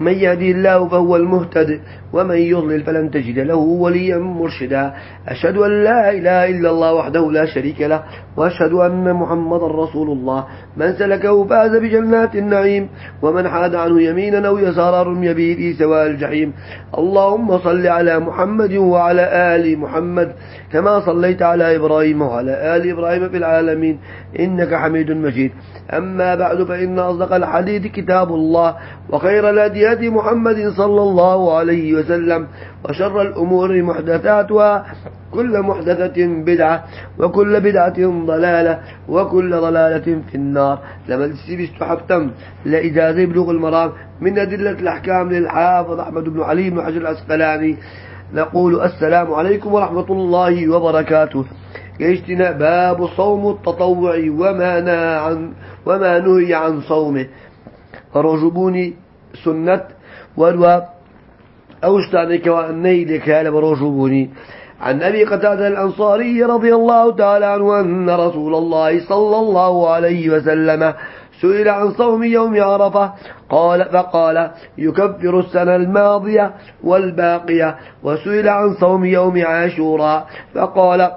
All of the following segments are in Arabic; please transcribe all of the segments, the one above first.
من يهدي الله فهو المهتد ومن يضلل فلن تجد له وليا مرشدا. أشهد أن لا إله إلا الله وحده لا شريك له وأشهد أن محمد رسول الله. من سلكه فاز بجنات النعيم ومن حاد عنه يمينا أو يسارا رمي به في سواء الجحيم. اللهم صل على محمد وعلى آل محمد كما صليت على إبراهيم وعلى آل إبراهيم في العالمين إنك حميد مجيد. أما بعد فإن أصدق الحديث كتاب الله وخير الهدي محمد صلى الله عليه وسلم وشر الأمور محدثاتها كل محدثة بدعة وكل بدعة ضلالة وكل ضلالة في النار. لما تسيب استحبتم لإجازة بلوغ المرام من أدلة الأحكام للحافظ أحمد بن علي بن حجر الأسقلاني. نقول السلام عليكم ورحمة الله وبركاته. يجتنا باب صوم التطوع وما عن وما نهي عن صومه. رجبوني سنة وروا أوشتانك وأني لك برجبوني عن أبي قتادة الأنصاري رضي الله تعالى عنه أن رسول الله صلى الله عليه وسلم سئل عن صوم يوم عرفة قال فقال يكفر السنة الماضية والباقية وسئل عن صوم يوم عاشوراء فقال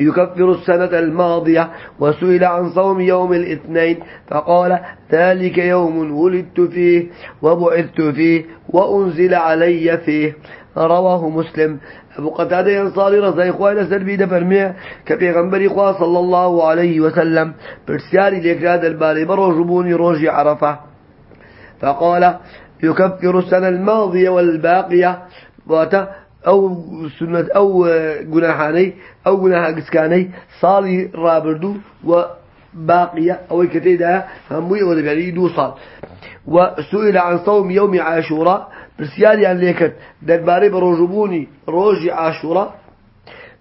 يكفر السنة الماضية وسئل عن صوم يوم الاثنين فقال ذلك يوم ولدت فيه وبعثت فيه وأنزل علي فيه. رواه مسلم. أبو قتادة ينصاري رضي إخواني سلبي دفرمي كبيغنبري إخوة صلى الله عليه وسلم. برسياري لكراد الباري بروجبوني روجي عرفة. فقال يكفر السنة الماضية والباقية أو سنة أو جناحاني أو جناح قسكاني صالي رابردو وباقية أو كتيدا هموي دو صال. وسئل عن صوم يوم عاشوراء برسيالي عن ليكت درباري بروجبوني روجي عاشوراء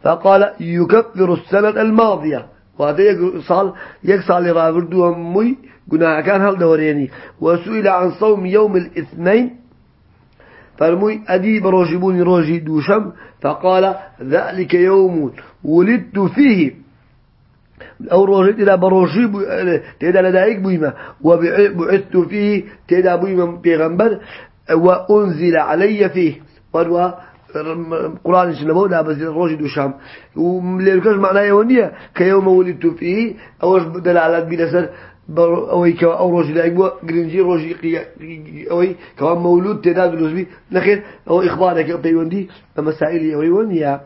فقال يكفر السنة الماضية. وهذا صال يكسال رابردو هموي جناح كان هل دوريني. وسئل عن صوم يوم الاثنين فرموي أدي بروجبوني روجي دوشم فقال ذلك يوم ولدت فيه. أو روجت إلى بروجي تيدا لدائك بويمة. وبعثت فيه تيدا بويمة بيغمبر وأنزل علي فيه. وروا قرآن شنبه لا بس روجي دوشم. وليركز معناه يونية. كيوم ولدت فيه أوش دلالات بلسر أوي كوا أو روج لا يبغى جرينجي روج أوي كوا مولود تداد لوزبي نخير أو إخبارك بيوندي مسائل أوي ونيا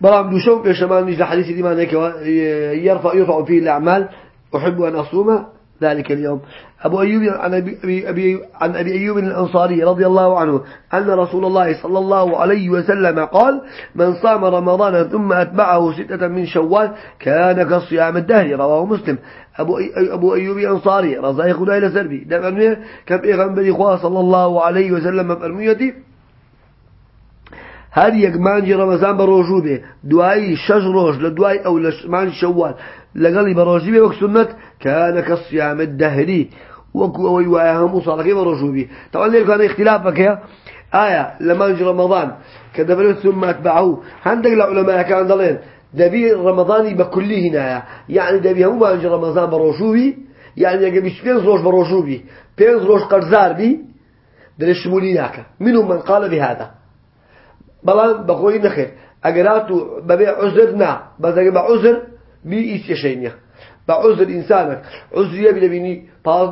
برام دوشون في شمال نجد حديث دي ما يرفع يرفع فيه الأعمال. أحب أن أصوم ذلك اليوم. أبو أيوب عن أبي, أبي, عن أبي أيوب الأنصاري رضي الله عنه أن رسول الله صلى الله عليه وسلم قال من صام رمضان ثم أتبعه ستة من شوال كان كصيام الدهر. رواه مسلم. أبو, أبو أيوب الأنصاري رضي الله دفع كم إغنبري خواه صلى الله عليه وسلم فرميتي هر یک مانجی رمضان بروجو به دوای شش روز لدوای أو لمانج شوال. لقال بروجو به وقت سنة كان كالصيام الدهري وكو اوي واهم مصالحه بروجو به طبعا ليه كان اختلافك يا آية لمانج رمضان كدبرت ثم اتبعوه عندك العلماء كان ضلين دبي رمضاني بكله هنا يعني دبي هم مانج رمضان بروجو به يعني يجي مش بين روج بروجو به بين روج قرزار بي درش موليناك منهم من قال بهذا. بلان بخوي نخير اجراتو ببيع عذرنا بس بعذر بي إيش يشينيا بعذر انسانك عذر يبي بيني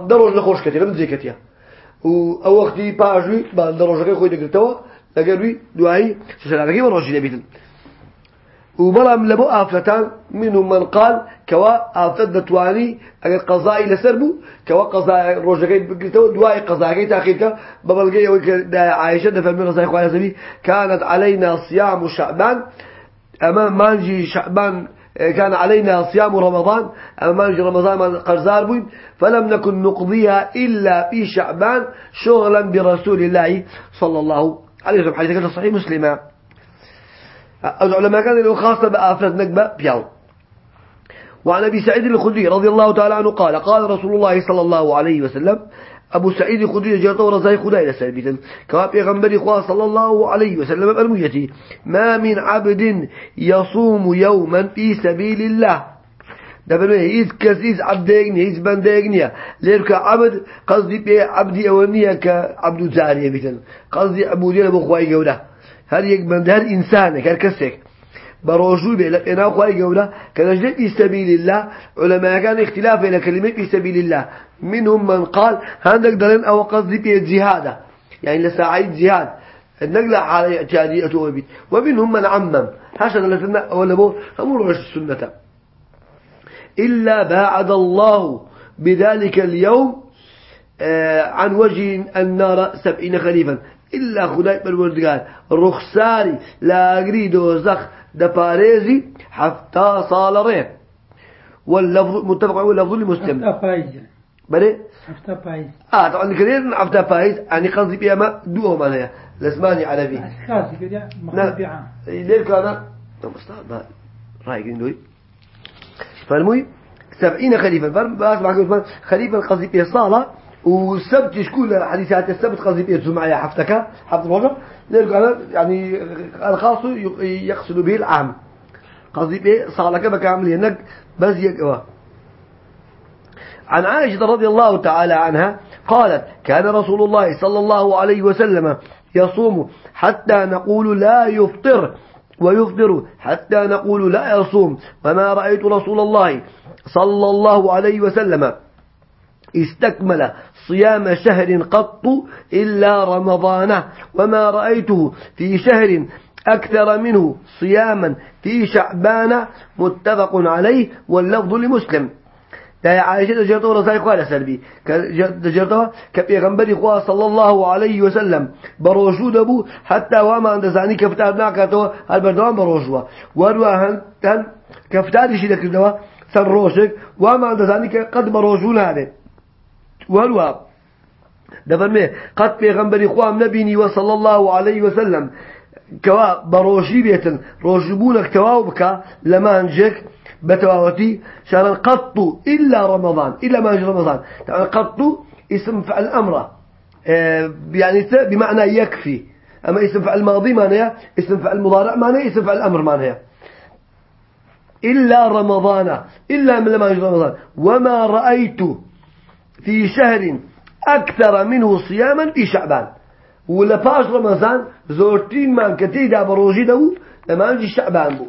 دروج لخوش كتير من زي كتير و أو وقتي باجي بعد دروج خوي دقرتوا لقى دعاي سلامك يبيتن وبلام لبو آفتان منهم من قال كوا آفت دتواني أجر قضاء لسربو كوا قضاء روجكي بقيتو دواء قضاء تأخيرك ببلغي عائشة من رسائل إخواني سبي كانت علينا صيام شعبان أمام مانجي شعبان كان علينا صيام رمضان أمام رمضان من قرزار بوين فلم نكن نقضيها إلا في شعبان شغلا برسول الله صلى الله عليه وسلم. حديث صحيح مسلمة العلماء كان له خاصة بآفراد نقبة بياو وعن أبي سعيد الخدري رضي الله تعالى عنه قال قال رسول الله صلى الله عليه وسلم أبو سعيد خدري جرت ورزاي خداي لسربيتن كما بيغمبر إخوة صلى الله عليه وسلم برميتي ما من عبد يصوم يوما في سبيل الله. دبنا هيز كسيز عبدين هيز بندقنيا ليرك عبد؟ قصدي بي عبدي أولنيا كعبد زارية بيتن قصدي عبودية بخواي جوده هل يك بند هل إنسان كركسك بروجو بي لقنا خواي جوده كنجد في سبيل الله علماء كان اختلاف إلى كلمة في سبيل الله منهم من قال هندك دلن أو قصدي بي الجهاد يعني لساعيد جهاد النقل على اعتيادية وبيت ومنهم من عمم. هاشا لسنا ولا بو أمور السنة إلا باعد الله بذلك اليوم آه، عن وجه النار سبعين خليفا. إلا خداي بالوردقان رخصاري لا أقري دوزخ دباريزي حتى صال ريب واللفظ متفق واللفظ لمسلم. حفتا بايز بلي حفتا بايز آه طبعا كثير حفتا بايز يعني قصدي بيها ما دوه معناها لسماني عربي. خاصي كده مخبعة ليه كان طب أستاذ رأيك دوي؟ فالمهم سبعين خليفة. بس معك خليفة قصدي بيه صالة. والسبت شكون حديثات السبت قصدي بيه جمعة حفتك حفت الرجل. لذلك أنا يعني الخاص يقصد به العام. قصدي بيه صالة كما كامل هناك بس يقوى عن عائشة رضي الله تعالى عنها قالت كان رسول الله صلى الله عليه وسلم يصوم حتى نقول لا يفطر ويفطر حتى نقول لا يصوم. وما رأيت رسول الله صلى الله عليه وسلم استكمل صيام شهر قط إلا رمضان. وما رأيته في شهر أكثر منه صياما في شعبان متفق عليه واللفظ لمسلم. دا عائشة دجرته رسائي قال سلبي دجرته كبيغنبري خواه صلى الله عليه وسلم. بروشو دبو حتى وما عند زاني كفتار ناكاتو البردوان بروشوا وروا هن هن كفتار شي دكردوا سن روشك؟ وما عند زاني قد بروشو هذا وروا دفرمي قد بيغنبري خواه نبيني وصلى الله عليه وسلم. كوا بروشي بيتن روشبونك كواوبك لما انجك بتواوتي شهرا قط إلا رمضان. إلا ما رمضان. طبعا قط اسم فعل أمره آه، يعني بمعنى يكفي أما اسم فعل ماضي معناه اسم فعل مضارع معناه اسم فعل أمر معناه إلا رمضان. إلا من لما رمضان. وما رأيت في شهر أكثر منه صياما في شعبان. ولا باش رمضان زورتين من كتيدا بروجي دو لما شعبان بو.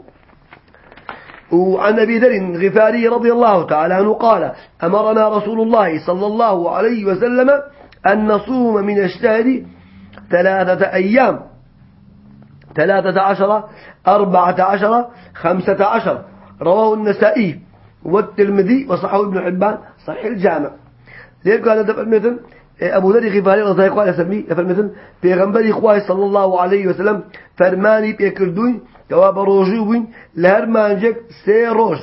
وعن أبي ذر غفاري رضي الله تعالى عنه قال أمرنا رسول الله صلى الله عليه وسلم أن نصوم من الشهر ثلاثة أيام. ثلاثة عشر أربعة عشر خمسة عشر. رواه النسائي والترمذي وصححه ابن حبان صحيح الجامع. ذلك قال هذا مثل أبو ذر غفاري الله عنه سمي مثل في إخوائي صلى الله عليه وسلم فرماني بيكردون كوا بروجي وين لهر مانجك سي روش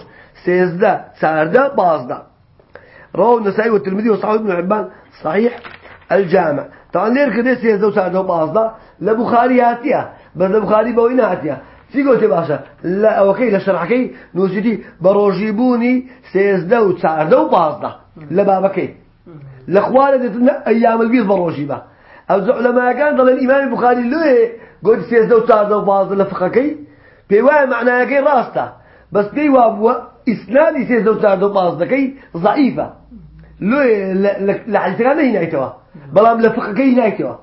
سيزدا ساردا بازدا رواه النسائي والترمذي وصحيح ابن حبان صحيح الجامع. طبعا ليه كده سيزدا وساردا وبازدا لبخاري هاتيا بس لبخاري بوين هاتيا سي قلت باشا لا أوكي لشرحكي نوسيتي بروجيبوني سيزدا وساردا وبازدا لبابكي لخوالد أيام البيض بروجيبه أو علماء كان ضل الإمام البخاري له قلت سيزدا وساردا وبازدا لفقكي. بيوا معناه كي راسته بس بيوا هو إسنادي سيزدو تاردو بازدكي ضعيفة. لو لحديث كان هنا يتوا بلام لفقكي هنا يتوا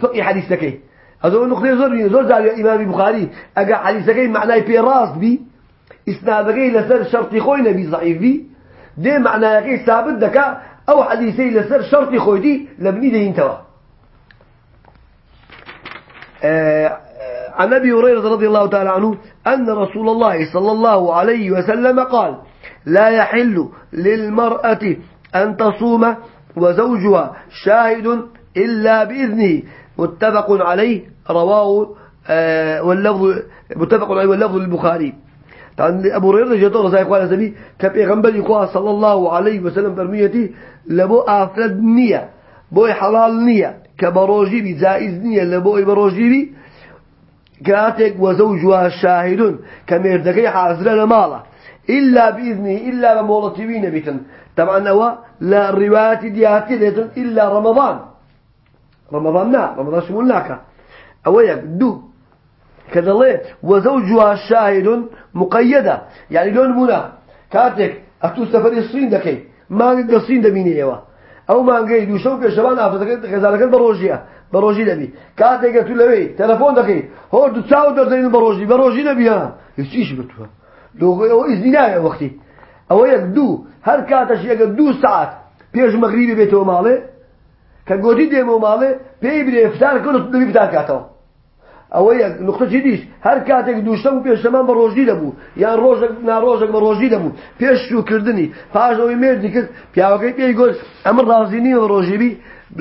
فقه حديثكي. هذا نقطة زور زور زار الإمام البخاري. أجا حديثكي معناه بي راس بي إسنادكي لسر شرطي خوي نبي ضعيف بي. ده معناه كي ثابت دكا أو حديثي لسر شرطي خوي دي لبني ده ينتوا آه عن أبي هريرة رضي الله تعالى عنه أن رسول الله صلى الله عليه وسلم قال لا يحل للمرأة أن تصوم وزوجها شاهد إلا بإذنه. متفق عليه رواه آه واللفظ متفق عليه واللفظ للبخاري عن أبو هريرة جدور زي قال سبي كبيغمبر يقول صلى الله عليه وسلم برميتي لبو أفرد نية بو حلال نية كبروجي بي جائز نية لبو بروجي بي كاتك وزوجها شاهد كميردكي حاضر لمالا. إلا بإذنه إلا بمولتوين بيتن. طبعا هو لا رواية دياتي ديتن إلا رمضان. رمضان نا رمضان شمولناك أو دو. کە دەڵێ وەزەوجها شاعر مقەدە یعنی لۆ نمونە کاتێک ئەتو سەفەری سرین دەکەی مانگت لە سرین دەبینیەوە. ئەو مانگەی دووشە و پێشەوان ئافەکەت خێزانەکەت بە ڕۆژیە بە ڕۆژی دەبی. کاتێکە تو لەوەی تەلەفۆن دەکەی هۆ دو چاو دەردەین بە ڕۆژی بە ڕۆژی دەبیە هیچیش بتوە لۆغۆیەوە ئیزنی نایە وەختی. ئەوە یەک دوو هەر کاتەش یەکە دوو ساعت پێش مەغریبی بێتەوە ماڵێ کە گۆتی دێمە ماڵێ پێی برێ فتار کەوت دەبی فتار کاتەوە. ئەوەیە نقطەی دیش؟ هەر کاتێک دووشتە و پێشتەمان بە ڕۆژی دەبوو. یان ڕۆژێک ناڕۆژێک بە ڕۆژی دەبوو. پێشوکردنی پاشەوەی مێردی کرد پیاوەکەی پێی گۆش ئەمە ڕازینی و ڕۆژیبی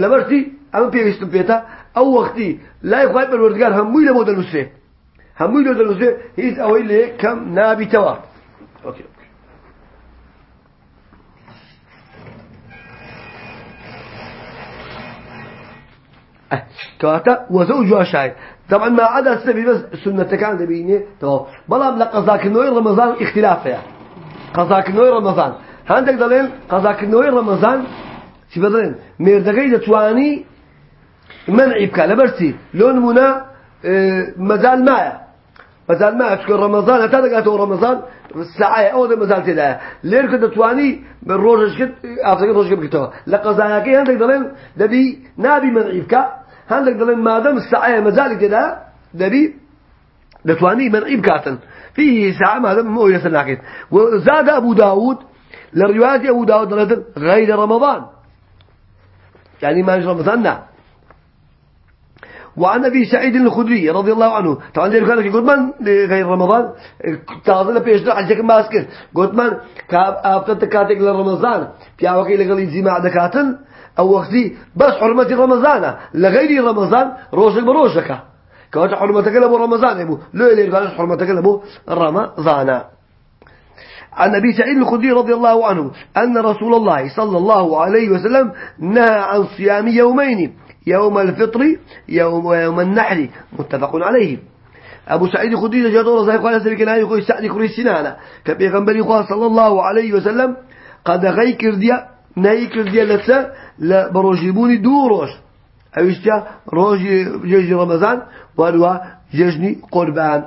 لەبەرتی ئەمە پێویستم پێێتە ئەو وەختی لای خخوای بەروەردگار هەمووی لە بۆ دەنووسێ. هەمووی لە دەنووسێ هیچ ئەوەی لێ کەم نابیتەوە. ئۆکێ کەواتە وەزە و جواشای. طبعا ما عدا السبب بس سنة كان دبيني. تمام بلا بلا قضاء كنوي رمضان اختلاف يا قضاء كنوي رمضان. عندك دليل قضاء كنوي رمضان. شو بدلين مردقي تواني منع بك لبرسي لون منا آه مازال معه مازال معه تكون رمضان هتدقى رمضان الساعة أو ده مازال تلا لير كده تواني روجش كده كده كتوا لقضاء كي عندك دليل دبي نبي منع بك هندك دلين ما دام الساعة مازال كده دبي دتواني من عيب كاتن. فيه ساعة ما دام مو يسناكين وزاد أبو داود لرواية أبو داود غير رمضان. يعني ما رمضان نعم وعن أبي سعيد الخدري رضي الله عنه. طبعا ذلك كان يقول من غير رمضان. تعظل على جك ماسكر قلت من كاب كاتك لرمضان. في وكيل لقلي زي دكاتن. أو وقتي بس حرمة رمضان. لغير رمضان روشك بروشك كواش حرمتك لبو رمضان يبو لو اللي قالش حرمتك لبو رمضان. عن أبي سعيد الخدري رضي الله عنه أن رسول الله صلى الله عليه وسلم نهى عن صيام يومين يوم الفطر يوم ويوم النحر. متفق عليه. أبو سعيد الخدري جاء الله صحيح قال سبيك نهي يقول سعد كري سنانا كبيغنبري صلى الله عليه وسلم قد غي كرديا نهي كرديا لسا لبروجيبوني دو روش أويشتا روج جيجي رمضان والوا جيجني قربان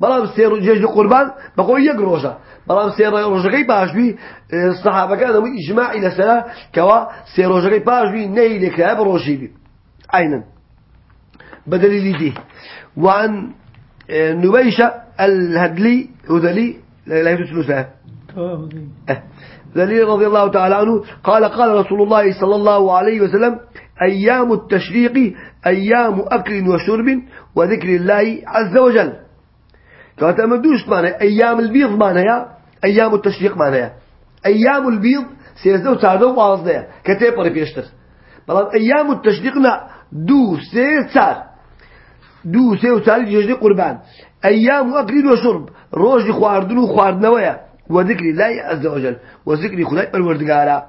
بلام سير جيجني قربان بقول يك روجا بلام سير روجكي باش بي الصحابة كانوا إجماع إلى سلا كوا سير روجكي باش بي نهي لك بروجيبي عينا بدليل دي وعن نبيشة الهدلي هذلي لا يتسلسها ذليل رضي الله تعالى عنه قال قال رسول الله صلى الله عليه وسلم أيام التشريق أيام أكل وشرب وذكر الله عز وجل. كانت أمدوش معنا أيام البيض معنا أيام التشريق معنا أيام البيض سيزدو وتعدو وعصدها كتاب قريب يشتر بلان أيام التشريقنا دو سي دو سي وسار يجري قربان. أيام أكل وشرب روج خواردن وخواردنويا وذكر الله عز وجل وذكر خداي الوردقارا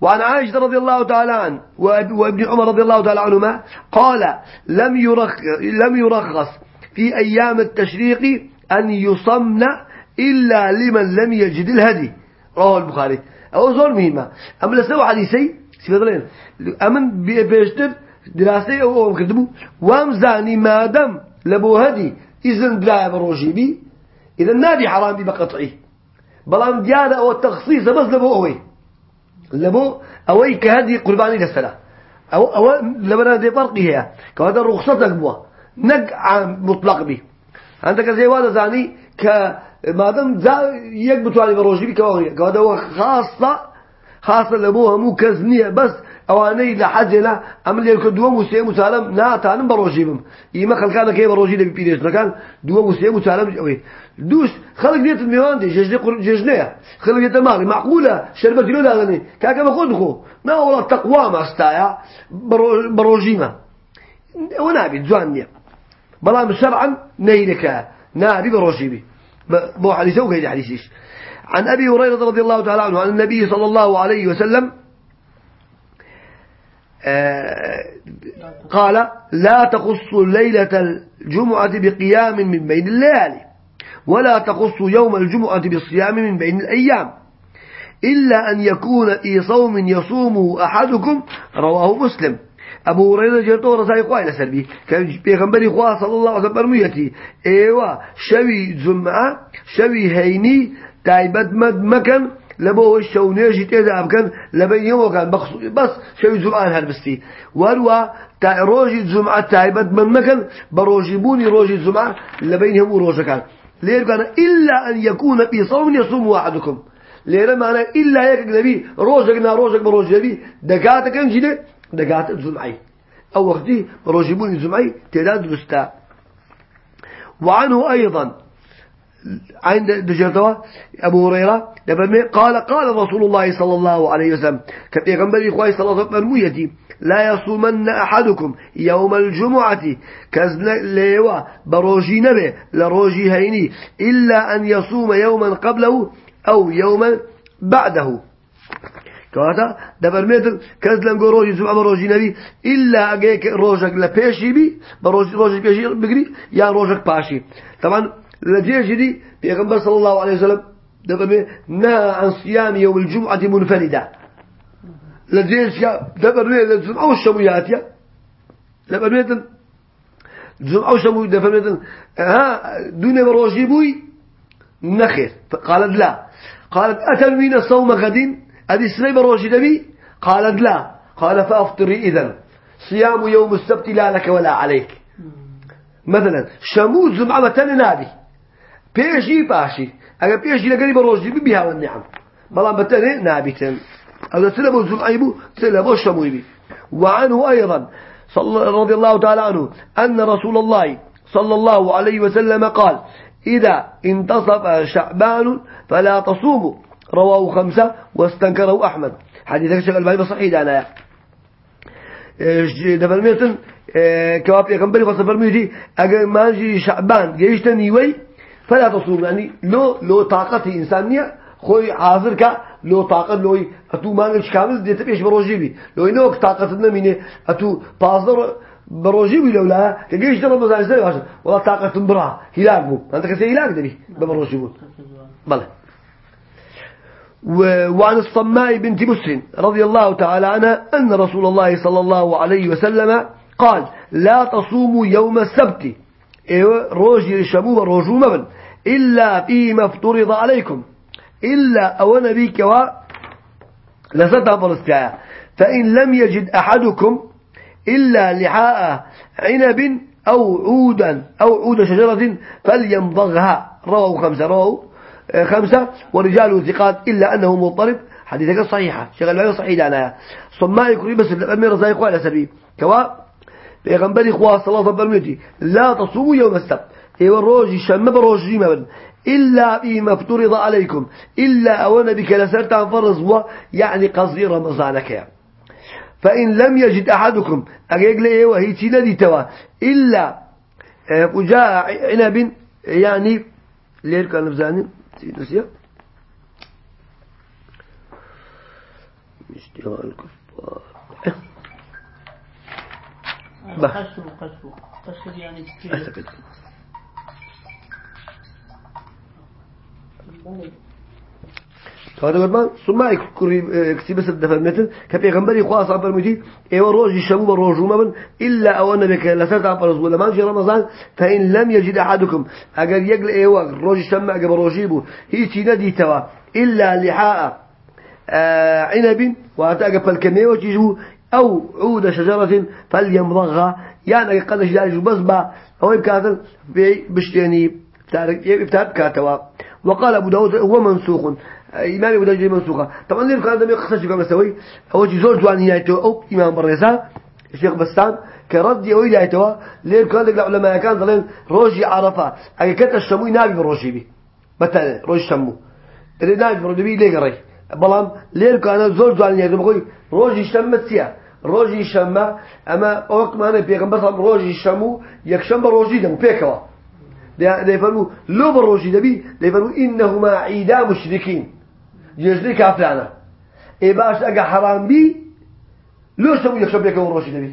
وعن عائشة رضي الله تعالى عنه وابن عمر رضي الله تعالى عنهما قال لم يرخ لم يرخص في أيام التشريق أن يصمن إلا لمن لم يجد الهدي. رواه البخاري. أو زور مهمة. أما لسوا حديثي سيفضلين أمن بيشتر دراسي أو أم كتبوا وامزاني ما دم لبو هدي إذن بلا بروجي بي إذا نادي حرام بقطعي. بلان ديانا أو التخصيص بس لبو أوي. لبو أوي كهدي قرباني للسلام. أو أو لبنا دي فرقي هي. كهذا رخصتك بوا. نق مطلق به عندك زي هذا زاني ك ما دام زا يك بتواني بروجي بك كهذا هو خاصة خاصة لبوها مو كزنية بس أواني لحجنا أمل يلك دوا مسيء مسالم نا تانم بروجيبم إيما خلقنا كي بروجي لبي بيدش لكان دوا مسيء مسالم أوي. دوش خلق ديت الميوان دي ججني قر ججنية خلق ديت المال معقولة؟ شربت له داغني ما خدخو ما هو التقوى ما استايا بروجيما ونابي جوانية بلا شرعا نيلك. نابي بروجيبي بو حديثه وكيد حديثيش. عن أبي هريرة رضي الله تعالى عنه عن النبي صلى الله عليه وسلم قال لا تخص ليلة الجمعة بقيام من بين الليالي ولا تخصوا يوم الجمعة بالصيام من بين الأيام إلا أن يكون في صوم يصومه أحدكم رواه مسلم. أبو هريرة جرتو رسائي قوائل سربي كان بيغنبري خواه صلى الله عليه وسلم برميتي إيوا شوي جمعة شوي هيني تايبت مد مكان لبو الشونيجي تيدا أبكن لبين يوم كان بس شوي جمعة هربستي وروا تا روجي جمعة تايبت من مكان بروجي بوني روجي جمعة لبين يوم روجا كان ليه كان إلا أن يكون في صوم يصوم واحدكم ليه معنى إلا يك نبي روجك نا روجك بروجي نبي دكاتك كم دقات الجمعي أو وقتي روجبون الجمعي تعداد رستا وعنه أيضا عند دجرتوا أبو هريرة قال قال رسول الله صلى الله عليه وسلم كبيغنبري إخوائي صلى الله عليه وسلم لا يصومن أحدكم يوم الجمعة كزن ليوا بروجي نبي لروجي هيني إلا أن يصوم يوما قبله أو يوما بعده. كواتا دبرميتن كز لم روجي أما روجي نبي إلا أجيك روجك لبيشي بي بروج روجك بيشي بقري يا روجك باشي. طبعا لجيش دي بيغمبر صلى الله عليه وسلم. دبرمي نهى عن صيام يوم الجمعة منفردة. لجيش دبرمي لزوم أو الشمويات يا. دبرميتن زوم أو شمو دبرميتن ها دون روجي بوي نخير. قالت لا. قالت أتنوين الصوم غدين؟ أدي سني بروشي دبي؟ قالت لا. قال فأفطري إذن. صيام يوم السبت لا لك ولا عليك. مثلا شموت زمعة متن بيشي باشي أجا بيشي لقري بروشي بها والنعم بلان بتن نابتن هذا سلبو زمعيبو سلبو شمويبي وعنه أيضا صلى رضي الله تعالى عنه أن رسول الله صلى الله عليه وسلم قال إذا انتصف شعبان فلا تصوموا. رواه خمسة واستنكره أحمد. حديث الشيخ الباني صحيح دانا دفرميتن كواب يكمبري فصفرميتي أجل ما جي شعبان جيشتني وي فلا تصوم يعني لو لو طاقة إنسانية خوي حاضر كا لو طاقة لو أتو ما نقش كامل دي تبيش بروجي بي. لو إنه طاقة نمينة أتو بازر بروجي بي لو لا كجيش ترى مزاج سري والله طاقة برا هلاك بو. أنت كسي هلاك دبي ببروجي بو. بله وعن الصماء بنت مسلم رضي الله تعالى عنها أن رسول الله صلى الله عليه وسلم قال لا تصوموا يوم السبت. روجي شموه روجو مبن. إلا فيما افترض عليكم. إلا أو نبيك و لسطها فلسطيا فإن لم يجد أحدكم إلا لحاء عنب أو عودا أو عود شجرة فليمضغها. رواه خمسة رواه خمسة. ورجاله ثقات إلا أنه مضطرب. حديثك صحيحة. شغل معي صحيح أنا. صماء يكري بس الأمير زي على سبيل. كوا بيغنبري خوا صلى الله عليه وسلم لا تصوموا يوم السبت. ايوا روجي شم بروجي ما إلا فيما افترض عليكم إلا أولا بك لسرت عن فرض يعني قصدي رمضانك. فإن لم يجد أحدكم أقول لي ايوا هي تندي توا إلا وجاء عنب يعني ليه كان نفزاني نسيه اشتغال الكفار قشر قشر قشر يعني كثير هذا قربان ثم يكتب بس الدفع مثل كبيغمبري خاص عبر مدي ايوا روجي شمو روجو مبن إلا أو بك لسات عبر ولا ما جي رمضان فإن لم يجد أحدكم أجل يقل ايوا روجي شمع قبل روجيبو هي ندي توا. إلا لحاء آه عنب واتاق فالكميه وتجو أو عود شجرة فليمضغها. يعني قد جاج بصبع. أو يبكاثل بشتيني. بتاع كاتوا. وقال أبو داود هو منسوخ. إمام أبو داود منسوخة. طبعا اللي كان عندما يقصش كما سوي هو جزور جوان هياته أو إمام بريسا الشيخ بستان كرد يوي لايتوا ليه كان لك العلماء كان ظلين روجي عرفة. أي كت الشموي نابي بروجي بي. مثلا روج شمو. اللي نابي بروجي بي ليه قري بلام ليه كان زور جوان هياته بقول روجي شمت سيا. روجي شمة أما وقت ما أنا بيغمبر روجي شمو يكشم بروجي دم بيكوا ده يفرموا لو بروجي دبي ده يفرموا إنهما عيدا مشركين. جێژنەی کافرانە. ئێ باش ئەگە حرام بی لۆ شەمو یەکشە پێکەوە ڕۆژی دەبی.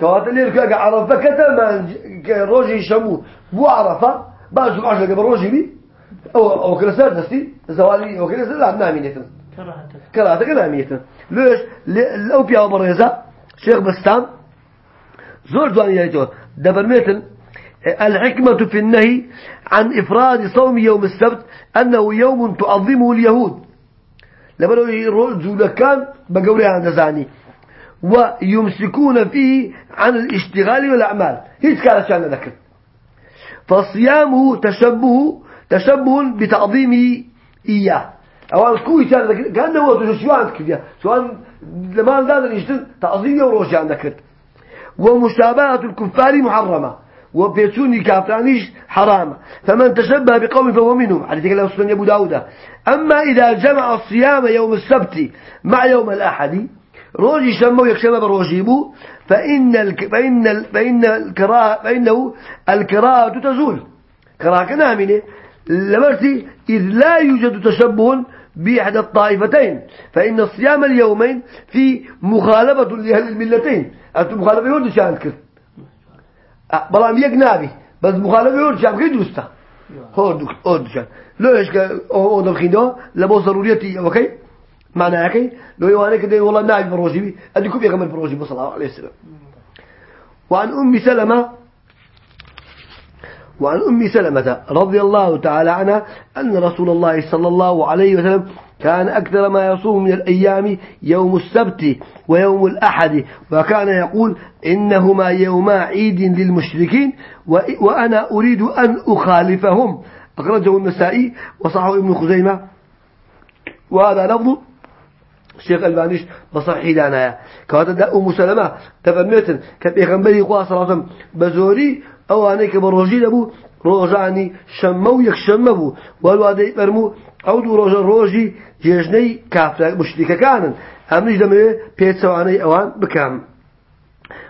کەواتە لێر ئەگە عرەفەکەتە ڕۆژی شەموو بۆ عرەفە باش عاش لەگە بە ڕۆژی بی. أو أو سر دستي زوالي أو سر لا نامينيتن كراهتك كراهتك نامينيتن ليش؟ لو بيا بريزة شيخ بستان زور دواني يجوا دفرميتن الحكمة في النهي عن إفراد صوم يوم السبت أنه يوم تعظمه اليهود. لما يرجو كان بقولي عن نزاني ويمسكون فيه عن الاشتغال والأعمال. هيك كان شان ذكر. فصيامه تشبه تشبه بتعظيمه إياه. أو كوي كان ذكر كان هو شو عندك كذا سواء لما نزال يشتغل تعظيم وروش عندك ومشابهة الكفار محرمة. وبيتوني كافرانيش حرام. فمن تشبه بقوم فهو منهم. حديث كلام سنن أبو داود أما إذا جمع الصيام يوم السبت مع يوم الأحد روجي شمو يكشم بروجيبو فإن الك... فإن ال... فإن الكراهة فإنه الكراهة تزول. كراهة كنامنة لمرتي إذ لا يوجد تشبه بإحدى الطائفتين فإن الصيام اليومين في مخالفة لأهل الملتين. أنتم مخالفة يقول شان كذا بلام يك نابي بس مخالفة يقول شان كذا دوستا هو هو شان لو إيش كا أو ده لبو ضروريتي أوكي معناه كي؟ لو يوانا كده والله نابي بروجي أديكم بيعمل بروجي صلى الله عليه وسلم. وعن أم سلمة وعن أم سلمة رضي الله تعالى عنها أن رسول الله صلى الله عليه وسلم كان أكثر ما يصوم من الأيام يوم السبت ويوم الأحد وكان يقول إنهما يوما عيد للمشركين وأنا أريد أن أخالفهم. أخرجه النسائي وصحه ابن خزيمة. وهذا لفظ الشيخ البانيش بصحيح لنا. كهذا أم سلمة تفرميتن كبيغمبري قوة صلى الله عليه وسلم بزوري أو أنا كبروجي لبو روجاني شمو يكشمبو والوادي فرمو أو دو روجا روجي جيجني كافر مشركة كانن أمنيش دمي بيت سواني أوان بكام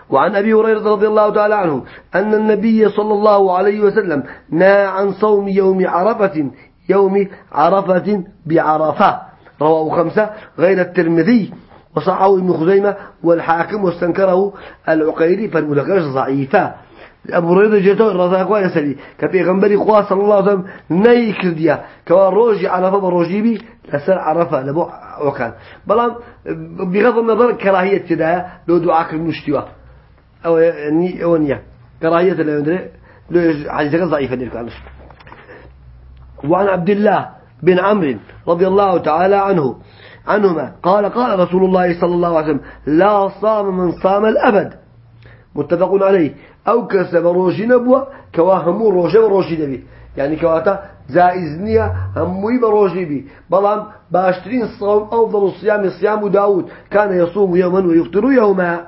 وعن أبي هريرة رضي الله تعالى عنه أن النبي صلى الله عليه وسلم نهى عن صوم يوم عرفة يوم عرفة بعرفة. رواه خمسة غير الترمذي وصححه ابن خزيمة والحاكم واستنكره العقيلي فالمذكرش ضعيفة. أبو هريرة جيته الرزاق ويسلي كبيغمبري خوا صلى الله عليه وسلم ني كرديا كوا روجي عرفة بروجي بي لسر عرفة لبو وكان. بلام بغض النظر كراهية كده لو دعاك المشتوى أو يعني أو نية كراهية لا يدري لو حديثك ضعيفة ديك وعن عبد الله بن عمرو رضي الله تعالى عنه عنهما قال قال رسول الله صلى الله عليه وسلم لا صام من صام الأبد. متفق عليه. أو كسب روشي نبوة كوا همو روشي وروشي نبي. يعني كواتا زائزنية هموي بروشي بي. بلام باشترين صوم أفضل الصيام صيام داود. كان يصوم يوما ويفطر يوما.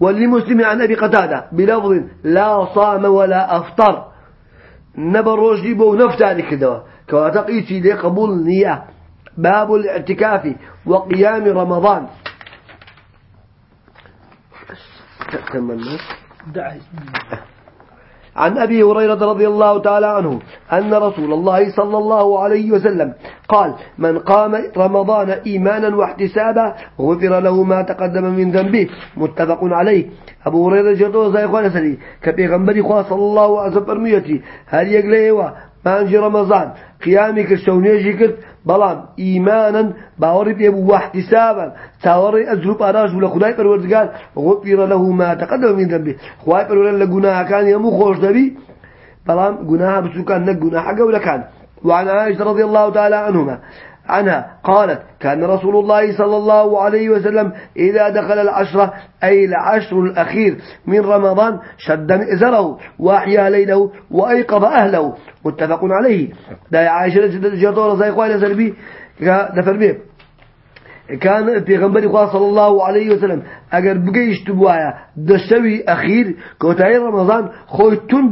ولمسلم عن أبي قتادة بلفظ لا صام ولا أفطر. نبروشي بو نفتاني كدوا كواتقيتي لقبول نية. باب الاعتكاف وقيام رمضان. عن أبي هريرة رضي الله تعالى عنه أن رسول الله صلى الله عليه وسلم قال من قام رمضان إيمانا واحتسابا غفر له ما تقدم من ذنبه. متفق عليه. أبو هريرة جرده زي إخوان سلي كبيغمبري خواه صلى الله عليه وسلم هل يقليه ما أنجي رمضان قيامي كرشونيجي كرت بلام إيمانا باوري بيبو واحتسابا تاوري أزرب أراج ولا خداي پروردگار غفر له ما تقدم من ذنبه خواهي پروردگار لقناها كان يمو خوش دبي بلام قناها بسوكان نقناها قولا كان وعن عائشة رضي الله تعالى عنهما. عنها قالت كأن رسول الله صلى الله عليه وسلم إذا دخل العشرة أي العشر الأخير من رمضان شد إزره وأحيا ليله وأيقظ أهله. متفق عليه. لا عائشة جدورة زي إخواني سلبي دفر به كان في غنبري صلى الله عليه وسلم اگر بقيش تبوايا دشوي اخير كوتاي رمضان خوي تون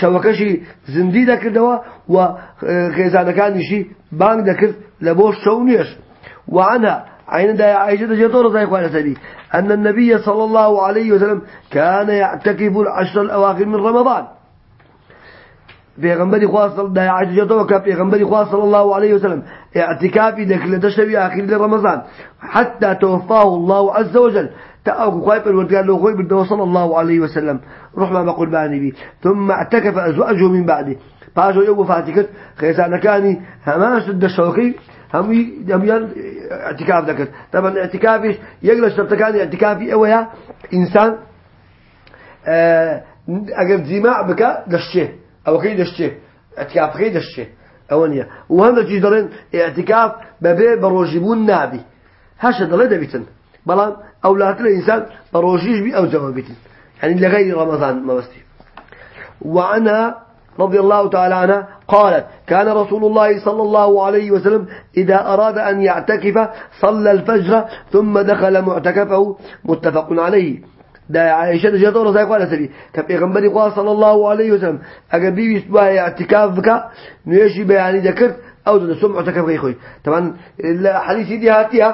شوكشي زندي دكت دوا و خيزان كان شي بانك دكت لبوش شونيش وعنها دا عائشة جدورة إخواني سلبي أن النبي صلى الله عليه وسلم كان يعتكف العشر الأواخر من رمضان. پیغمبری خواص صلی الله علیه و سلم پیغمبری خواص صلی الله علیه و سلم اعتكافي ذاك لدشبي آخر رمضان. حتى توفاه الله عز وجل تأوك خايف الوردقان لو خوي بده صلى الله عليه وسلم روح ما بقول باني بي ثم اعتكف أزواجه من بعده باجو يوم فاتكت خيسان كاني هما سد الشوكي هم يميان اعتكاف ذكر طبعا اعتكافش يجلس تبتكاني اعتكافي اويا انسان آه اگر جماع بك دشته أو كي دشته اعتكاف كي دشته اوانيا وهم جي دارين اعتكاف ببي بروجبون نابي. هاش دله دبيتن. بلان أولاد الإنسان بروجيش بي أو جوابيتن يعني لغير رمضان ما بستي وعنها رضي الله تعالى عنها قالت كان رسول الله صلى الله عليه وسلم إذا أراد أن يعتكف صلى الفجر ثم دخل معتكفه متفق عليه. دا عائشة جاءت ورزاق قال سبي كبيغمبري قال صلى الله عليه وسلم أقبي يسبوها اعتكافك نيشي بياني ذكرت أو دا سمع اعتكاف غيخوي طبعا الحديث دي هاتيها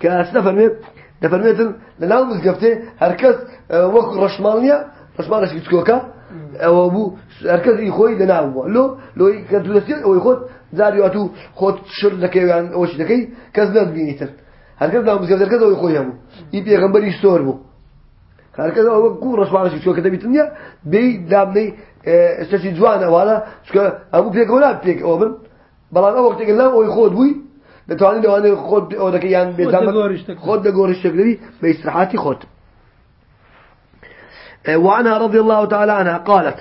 كأسنفر دفرميتن لناو مزقفته هركز آه، وقت رشمالنيا رشمالش بتكوكا أو ابو هركز يخوي لناو لو لو كدلسي أو يخوت زارياتو خود شر يعني اوش دكي كز ناس بينيتن هركز ناو مزقفته هركز أو يخوي همو يبي غمبر يستور بو. كو رشمالش بتكوكا دبيتنيا بي دامني آه، استشي جوانا ولا شكا أبو بيك ولا بيك أو بن أو وقت قلنا أو يخوض بوي. دتواني دواني خود دكي يعني بيزامك خود دقورش تقدري بيستراحاتي خود. آه، وعنها رضي الله تعالى عنها قالت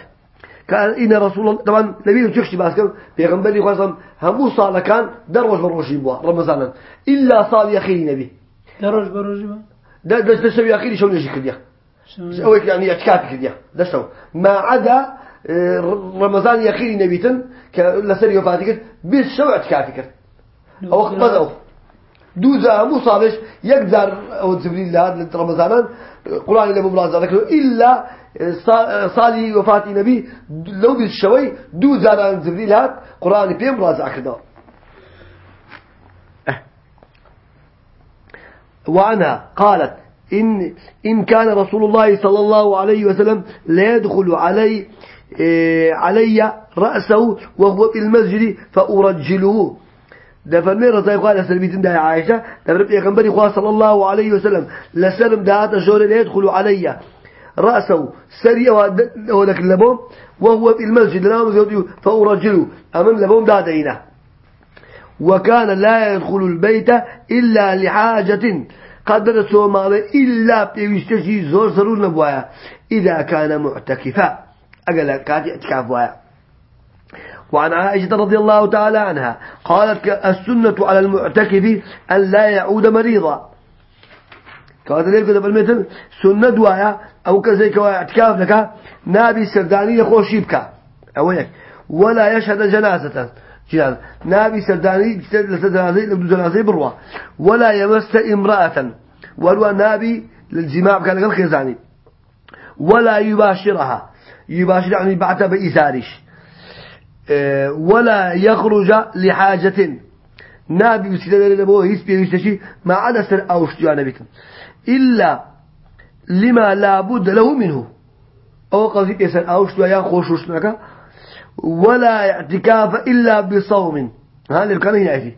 كأن إن رسول الله طبعا نبي تشكش باسكر بيغنبري خاصم همو صالة كان دروج بروجي بوا رمضانا إلا صال يخيري نبي. دروج بروجي بوا؟ ده ده ده سوي أخيري شو نجي أو يعني اعتكاف كديا ده شو ما عدا آه، رمضان يخيري نبيتن كلسري وفاتك بس شو اعتكافك أو خبزه دوزا مصابش يقدر أو جبريل لهذا رمضان قرآن اللي مبلغ ذكره إلا صالي وفاة النبي لو بالشوي دوزا جبريل هذا قرآن بيم رازع كده وعنها قالت إن إن كان رسول الله صلى الله عليه وسلم لا يدخل علي إيه، علي رأسه وهو في المسجد فأرجله. دفرمي رضي قال سلبيتن ده عائشة دفرمي يغنبري خواه صلى الله عليه وسلم. لسلم دهات الجوري لا يدخل علي رأسه. سريع ودك اللبوم وهو في المسجد. نام زوجي فأرجله. أمام لبوم دادينا وكان لا يدخل البيت إلا لحاجة قدر سوما إلا بيستشي زور سرور نبوايا. إذا كان معتكفا. أقل كاتي اعتكاف وايا وعن عائشة رضي الله تعالى عنها قالت السنة على المعتكف أن لا يعود مريضا. ليه كده بالمثل سنة دوايا أو كوا اعتكاف لك نابي سرداني يخوشي بك أويك. ولا يشهد جنازة. جنازة نابي سرداني لسرداني لبدو بروا ولا يمس امرأة. ولو نابي للجماع كان غير خزاني. ولا يباشرها. يباشر يعني بعتها بإزارش. آه، ولا يخرج لحاجة. نابي بسيطة لبوه يسبي ويستشي ما عدا سر أوش جانبكم إلا لما لا بد له منه. أو قصدي يسر أوش يا خوشوش نكا ولا اعتكاف إلا بصوم. هذا كان هنا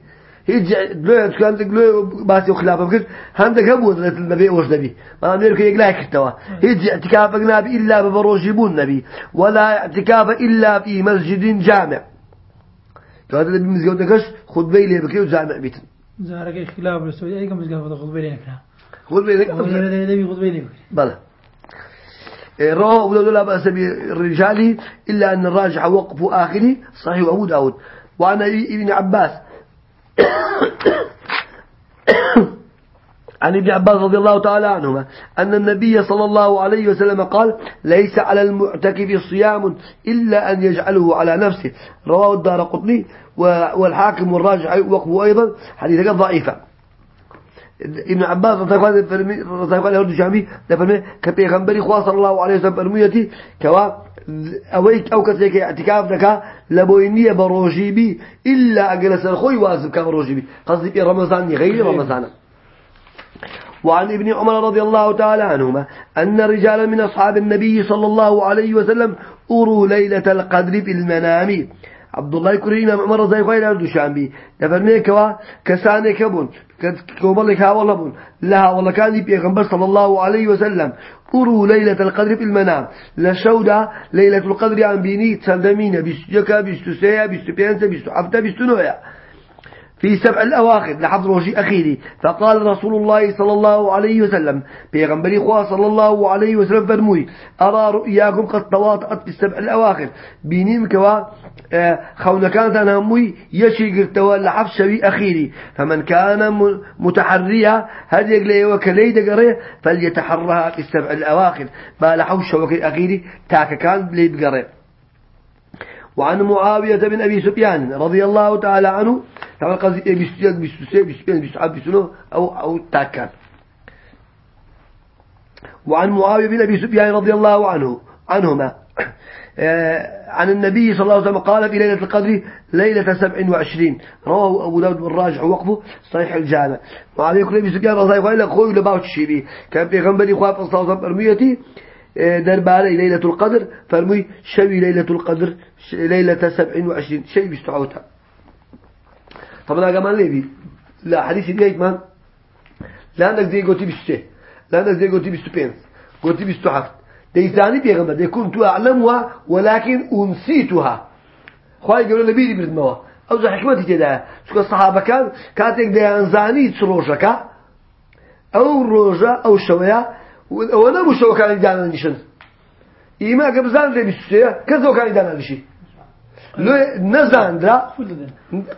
هيج لو كان لو باسي خلافه بكر هندك أبو النبي وش نبي؟ ما هيج اعتكاف نبي إلا ببروجبون نبي. ولا اعتكاف إلا في مسجد جامع. هذا اللي بمزجون دكش خطبه لي بكي وجامع بيت. زارك خلاف السعوديه أي كم مزجون خطبه لي نكنا لي خطبه لي. بلى. رواه أبو داود لا بأس بالرجال إلا أن الراجح وقف آخره صحيح أبو داود. وعن ابن عباس عن ابن عباس رضي الله تعالى عنهما أن النبي صلى الله عليه وسلم قال ليس على المعتكف صيام إلا أن يجعله على نفسه. رواه الدار قطني والحاكم والراجع وقفه أيضا حديثة ضعيفة. ابن عباس رضي الله عنه الجامي لفرمي كبيغمبري خواه صلى الله عليه وسلم فرميتي كوا اويك أو كسيك اعتكاف لك لبوينية بروجي بي إلا أجلس الخوي واسب بي قصدي في رمضان غير رمضان. وعن ابن عمر رضي الله تعالى عنهما أن رجالا من أصحاب النبي صلى الله عليه وسلم أروا ليلة القدر في المنام. عبد الله كريم عمر زي خوي لا دوشان بي دفرمي كوا كساني كبون كوبلك ها لها والله كان بيغمبر صلى الله عليه وسلم. أروا ليلة القدر في المنام. لشودا ليلة القدر عن بيني تسلمين بيستجكا بيستسيا بيستبينسا بيستحفتا بيستنويا في سبع الأواخر لحظ روشي أخيري. فقال رسول الله صلى الله عليه وسلم بيغنبري خواه صلى الله عليه وسلم فرموي أرى رؤياكم قد تواطأت في السبع الأواخر. بينيم كوا آه، خونا كانت هموي يشي قرتوا لحظ شوي أخيري. فمن كان متحريا هذه يقلي وكليد قريه فليتحرها في السبع الأواخر. بالحوش شوكي أخيري تاك كان ليد قريه وعن معاوية بن أبي سفيان رضي الله تعالى عنه طبعا قصدي إيه بيستيق بيستيق بيستيق بيستعب بيستنو أو أو تاكان وعن معاوية بن أبي سفيان رضي الله عنه عنهما. آه، عن النبي صلى الله عليه وسلم قال في ليلة القدر ليلة سبع وعشرين. رواه أبو داود بالراجع ووقفه صحيح الجامع. معاوية بن أبي سفيان رضي الله عنه خوي لباوت الشيبي. كان في غنبري خواه صلى الله درباري ليلة القدر فرمي شوي ليلة القدر ليلة سبع وعشرين شيء بيستعوتها. طبعا كمان ليبي لا حديث ديك ما لا عندك زي بستة لا عندك زي قلتي بستبين قلتي بستحفت ديزاني بيغمبر دي كنت أعلمها ولكن أنسيتها. خواهي يقولون لبيدي بردموا. أو زي حكمتي كده شو الصحابة كان كاتك دي أنزاني تروجك أو روجة أو شوية وأنا مش شو كان يدانا نشن إيما قبزان زي بستة كذا كان يدانا نشي لو نزاندرا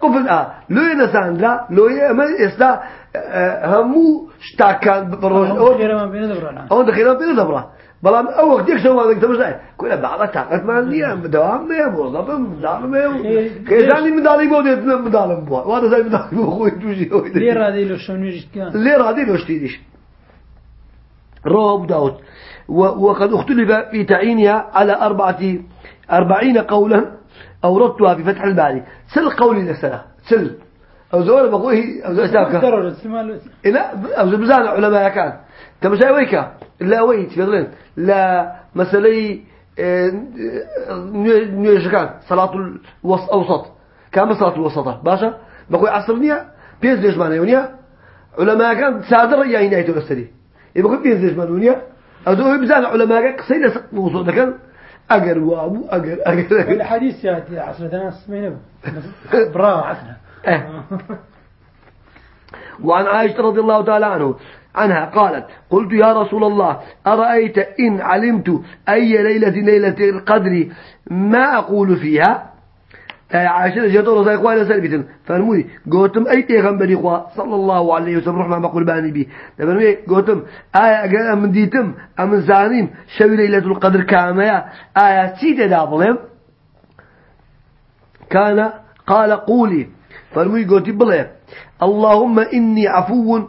قفل آه. لو نزاندرا لو ما يستا همو شتاكان أو خيرا بين دبرنا أو دخيرا بين دبرا بلام أو وقت يكسر ما ذاك تمشي كل بعض تاقت ما عندي دوام ما يبغى ضب مدال ما كيزاني مدالي بود مدال بوا. وهذا زي مدالي بوا خوي توجي ليه رادي لو شنو كان ليه رادي لو رواه داود. وقد اختلف في تعيينها على أربعة أربعين قولا أوردتها في فتح الباري. سل قولي لسنة سل. أو زوال بقوله أو زوال سابقا لا أو بزان علماء كان. كما شاء ويكا؟ لا ويت فضلين لا مسألة آه، نيوش كان صلاة الوسط كان صلاة الوسطة. باشا بقول عصرنيا بيز ليش معنى يونيا علماء كان سادر يا هنا يتوسلي يبقى بيز ليش معنى يونيا أو زوال بزان علماء قصيدة موضوع كان أجر وابو أجر أجر الحديث يا عصر ناس ما برا عسنا إيه. وعن عائشة رضي الله تعالى عنه عنها قالت قلت يا رسول الله أرأيت إن علمت أي ليلة ليلة القدر ما أقول فيها؟ عائشة رضي الله عنها سلبيتن فرموي قوتم أي تيغمبري خوا صلى الله عليه وسلم رحمة ما قول بأني بي. فرموي قوتم آية أمن ديتم أمن زانيم شوي ليلة القدر كامية. آية سيدة دابلهم كان قال قولي. فرموي قوتي بلي اللهم إني عفو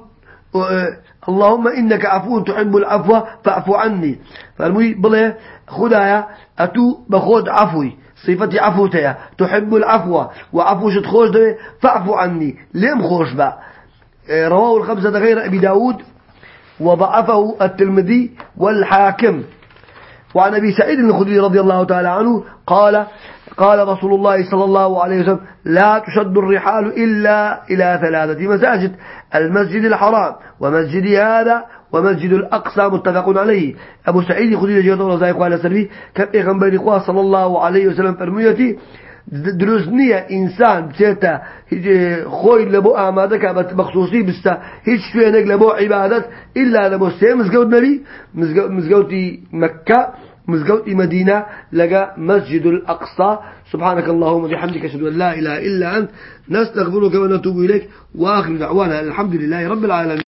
اللهم إنك عفو تحب العفو فاعف عني. فرموي بلي خدايا أتو بخود عفوي صفتي عفوتها تحب العفو وعفو شد خوش ده فاعفو عني. لم خوش با؟ إيه، رواه الخمسة غير أبي داود وضعفه الترمذي والحاكم. وعن أبي سعيد الخدري رضي الله تعالى عنه قال قال رسول الله صلى الله عليه وسلم لا تشد الرحال إلا إلى ثلاثة مساجد المسجد الحرام ومسجد هذا ومسجد الأقصى متفق عليه. أبو سعيد خديجة جيد الله على سلبي كم إغنبري قواه صلى الله عليه وسلم فرميتي دروس نییە ئینسان بچێتە خۆی لە بۆ ئامادەکە بە بەخصوصی بستە هیچ شوێنێک لە بۆ عیبادەت إلا لە بۆ سێ مزگەوت مزقوتي مدينة لقى مسجد الأقصى. سبحانك اللهم وبحمدك أشهد أن لا إله إلا أنت. نستغفرك ونتوب إليك. وآخر دعوانا الحمد لله رب العالمين.